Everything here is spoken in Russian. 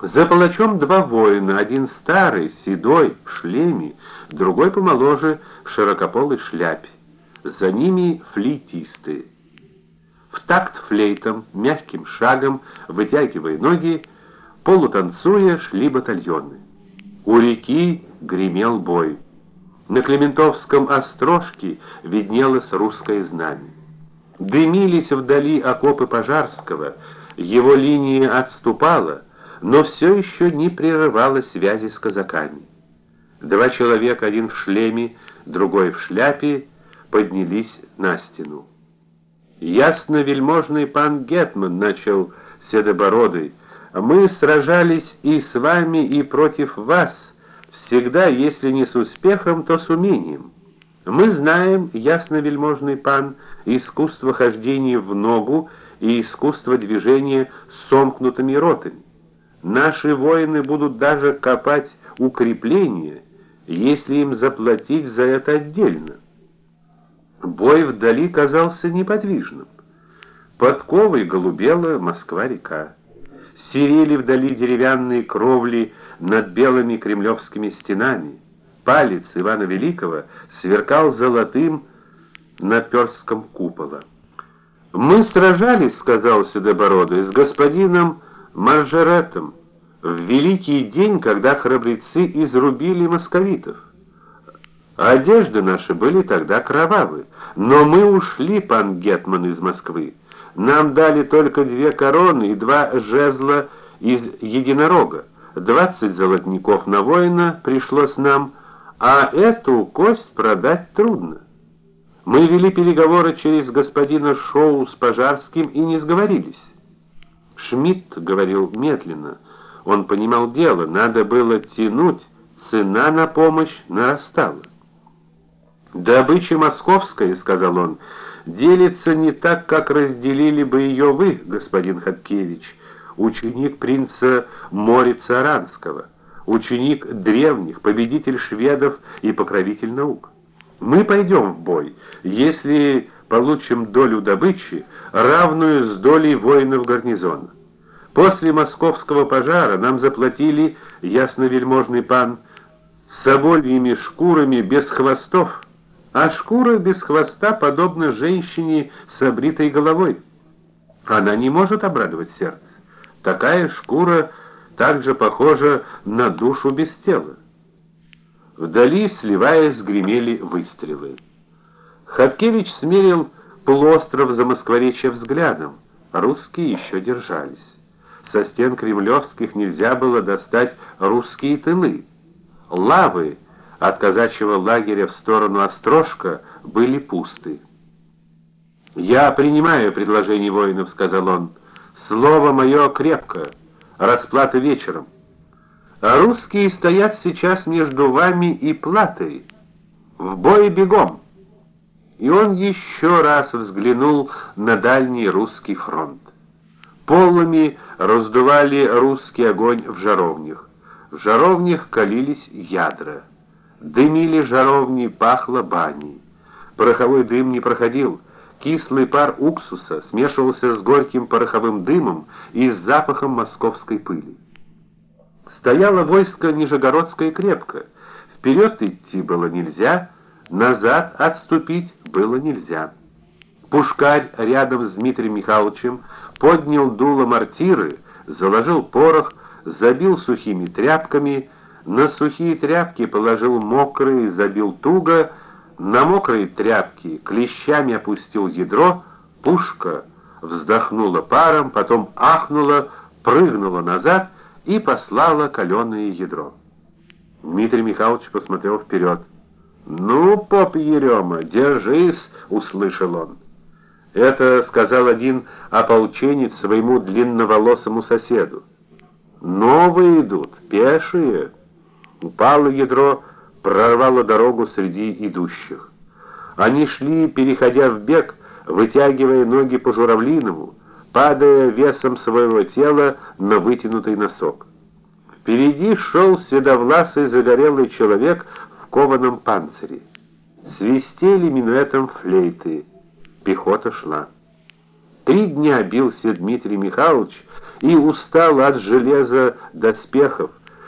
За палачом два воина, один старый, седой, в шлеме, другой помоложе, в широкополой шляпе. За ними флейтисты. В такт флейтом, мягким шагом, вытягивая ноги, полутанцуя, шли батальоны. У реки гремел бой. На Клементовском острожке виднелось русское знамя. Дымились вдали окопы Пожарского, его линия отступала, но все еще не прерывала связи с казаками. Два человека, один в шлеме, другой в шляпе, поднялись на стену. Ясно вельможный пан гетман начал седобородый. Мы сражались и с вами, и против вас, всегда, если не с успехом, то с умением. Мы знаем, ясно вельможный пан, искусство хождения в ногу и искусство движения сомкнутыми ротами. Наши воины будут даже копать укрепления, если им заплатить за это отдельно. Бой вдали казался неподвижным. Подковой голубела Москва-река. Серели вдали деревянные кровли над белыми кремлевскими стенами. Палец Ивана Великого сверкал золотым на перстском купола. Мы сражались, сказал Седобородый, с господином Маржеретом в великий день, когда храбрецы изрубили московитов. Одежды наши были тогда кровавы, но мы ушли, пан гетман из Москвы. Нам дали только две короны и два жезла из единорога. Двадцать золотников на воина пришлось нам, а эту кость продать трудно. Мы вели переговоры через господина Шоу с Пожарским и не сговорились. Шмидт говорил медленно. Он понимал дело, надо было тянуть, цена на помощь нарастала. Добыча московская, сказал он, делится не так, как разделили бы ее вы, господин Хаткевич, ученик принца Морица Аранского, ученик древних, победитель шведов и покровитель наук. Мы пойдем в бой, если получим долю добычи, равную с долей воинов гарнизона. После московского пожара нам заплатили, ясновельможный пан, собольими шкурами без хвостов, а шкура без хвоста подобна женщине с обритой головой. Она не может обрадовать сердце. Такая шкура также похожа на душу без тела. Вдали, сливаясь, гремели выстрелы. Хаткевич смерил полуостров за Москворечье взглядом. Русские еще держались. Со стен кремлевских нельзя было достать русские тылы. Лавы от казачьего лагеря в сторону Острожка были пусты. "Я принимаю предложение воинов", сказал он. "Слово мое крепко. Расплата вечером. А русские стоят сейчас между вами и платой. В бой бегом". И он еще раз взглянул на дальний русский фронт. Полами раздували русский огонь в жаровнях. В жаровнях калились ядра. Дымили жаровни, пахло баней. Пороховой дым не проходил. Кислый пар уксуса смешивался с горьким пороховым дымом и с запахом московской пыли. Стояло войско Нижегородское крепко. Вперед идти было нельзя, назад отступить было нельзя. Пушкарь рядом с Дмитрием Михайловичем поднял дуло мортиры, заложил порох, забил сухими тряпками, на сухие тряпки положил мокрые, забил туго, на мокрые тряпки клещами опустил ядро, пушка вздохнула паром, потом ахнула, прыгнула назад и послала каленое ядро. Дмитрий Михайлович посмотрел вперед. "Ну, поп Ерема, держись", услышал он. Это сказал один ополченец своему длинноволосому соседу. Новые идут, пешие. Упало ядро, прорвало дорогу среди идущих. Они шли, переходя в бег, вытягивая ноги по журавлиному, падая весом своего тела на вытянутый носок. Впереди шел седовласый загорелый человек в кованом панцире. Свистели минуэтом флейты. Пехота шла. Три дня бился Дмитрий Михайлович и устал от железа доспехов,